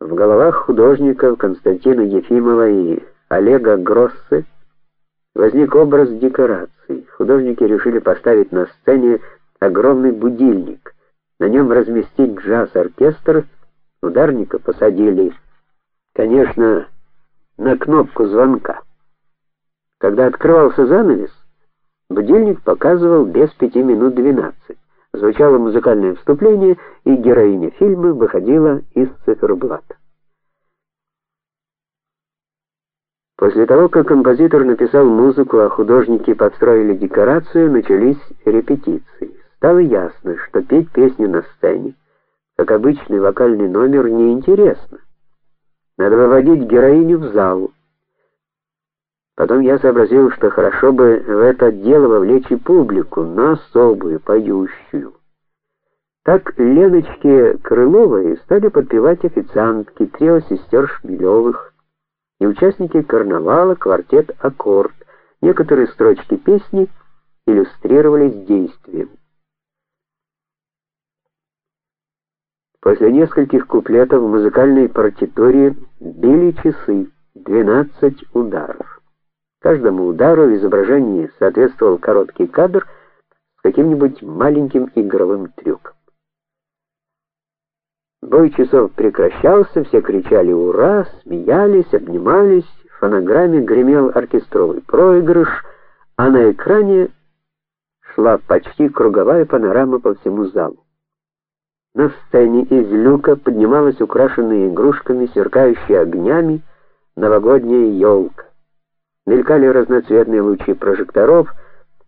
В головах художников Константина Ефимова и Олега Гроссе возник образ декораций. Художники решили поставить на сцене огромный будильник. На нем разместить джаз-оркестр, ударника посадили, конечно, на кнопку звонка. Когда открывался занавес, будильник показывал без пяти минут двенадцать. Звучало музыкальное вступление, и героиня фильма выходила из циферблата. После того, как композитор написал музыку, а художники подстроили декорацию, начались репетиции. Стало ясно, что петь песню на сцене, как обычный вокальный номер, неинтересно. Надо выводить героиню в зал. Потом я сообразил, что хорошо бы в это дело вовлечь и публику, но особую, поющую. Так Леночке Крыловой стали подпевать официантки, трио сестер Шмелевых и участники карнавала квартет Аккорд. Некоторые строчки песни иллюстрировались действием. После нескольких куплетов в музыкальной партитуре били часы, 12 ударов. Каждому удару в изображении соответствовал короткий кадр с каким-нибудь маленьким игровым трюком. Бой часов прекращался, все кричали ура, смеялись, обнимались, в фонограмме гремел оркестровый проигрыш, а на экране шла почти круговая панорама по всему залу. На сцене из люка поднималась украшенная игрушками, сверкающая огнями новогодняя елка. Мелькали разноцветные лучи прожекторов,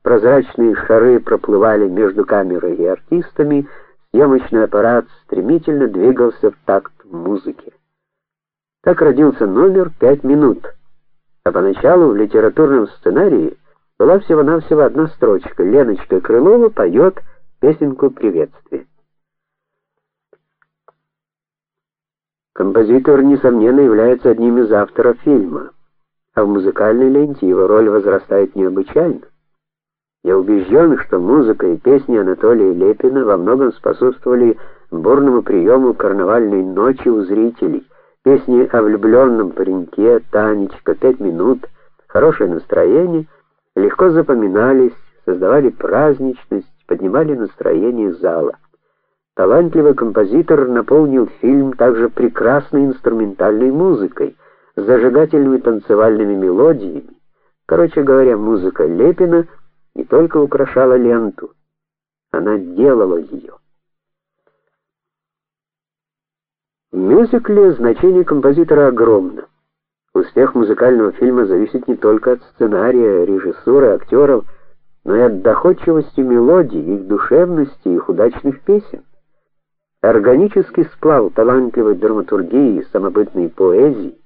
прозрачные шары проплывали между камерой и артистами, съемочный аппарат стремительно двигался в такт музыки. Так родился номер «Пять минут». А поначалу в литературном сценарии была всего-навсего одна строчка: Леночка Крылова поет песенку приветствия. Композитор несомненно является одним из авторов фильма а в музыкальной ленте его роль возрастает необычайно. Я убежден, что музыка и песни Анатолия Лепина во многом способствовали бурному приему карнавальной ночи у зрителей. Песни о влюбленном пареньке, Танечка, пять минут, хорошее настроение легко запоминались, создавали праздничность, поднимали настроение зала. Талантливый композитор наполнил фильм также прекрасной инструментальной музыкой зажигательными танцевальными мелодиями. Короче говоря, музыка Лепина не только украшала ленту, она делала ее. В мюзикле значение композитора огромно. Успех музыкального фильма зависит не только от сценария, режиссуры, актеров, но и от доходчивости мелодий, их душевности, их удачных песен. Органический сплав талантливой драматургии и самобытной поэзии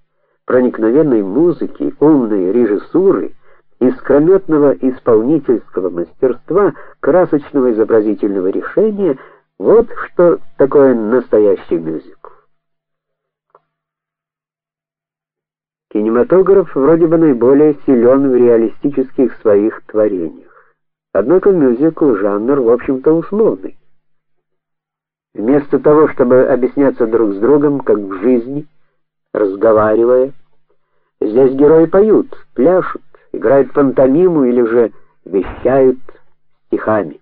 проникновенной музыки, умной режиссуры, искрометного исполнительского мастерства, красочного изобразительного решения вот что такое настоящий мюзикл. Кинематограф вроде бы наиболее силен в реалистических своих творениях. Однако мюзикл жанр, в общем-то, условный. Вместо того, чтобы объясняться друг с другом, как в жизни, разговаривая. Здесь герои поют, пляшут, играют пантомиму или же вещают стихами.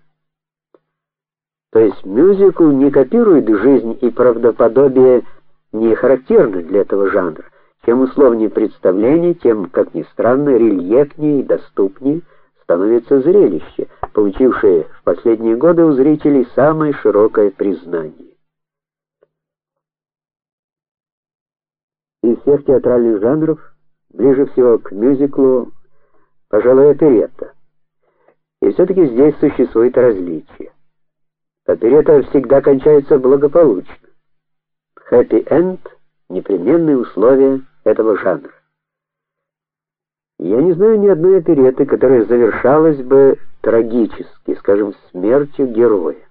То есть мюзикл не копирует жизнь и правдоподобие не характерны для этого жанра. Чем условнее представление, тем, как ни странно, рельефнее и доступнее становится зрелище, получившее в последние годы у зрителей самое широкое признание. Из всех театральных жанров ближе всего к мюзиклу, пожалуй, оперетта. И все таки здесь существует различие. Оперетта всегда кончается благополучно. Хэппи-энд непременные условия этого жанра. Я не знаю ни одной оперетты, которая завершалась бы трагически, скажем, смертью героя.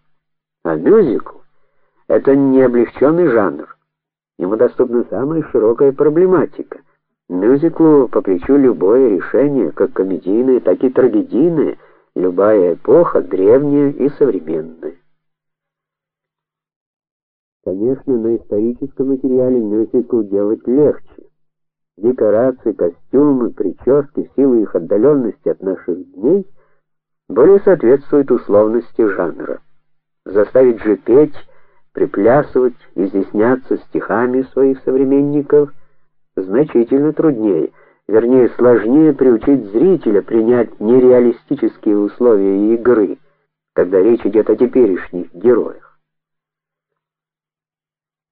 А мюзикл это не облегченный жанр. Ему доступна самая широкая проблематика. Мюзиклу по плечу любое решение, как комедийное, так и трагедийное, любая эпоха, древняя и современная. Конечно, на историческом материале мюзикл делать легче. Декорации, костюмы, прически, силы их отдаленности от наших дней более соответствуют условности жанра. Заставить же петь, приплясывать, изъясняться стихами своих современников значительно труднее, вернее, сложнее приучить зрителя принять нереалистические условия игры, когда речь идет о теперешних героях.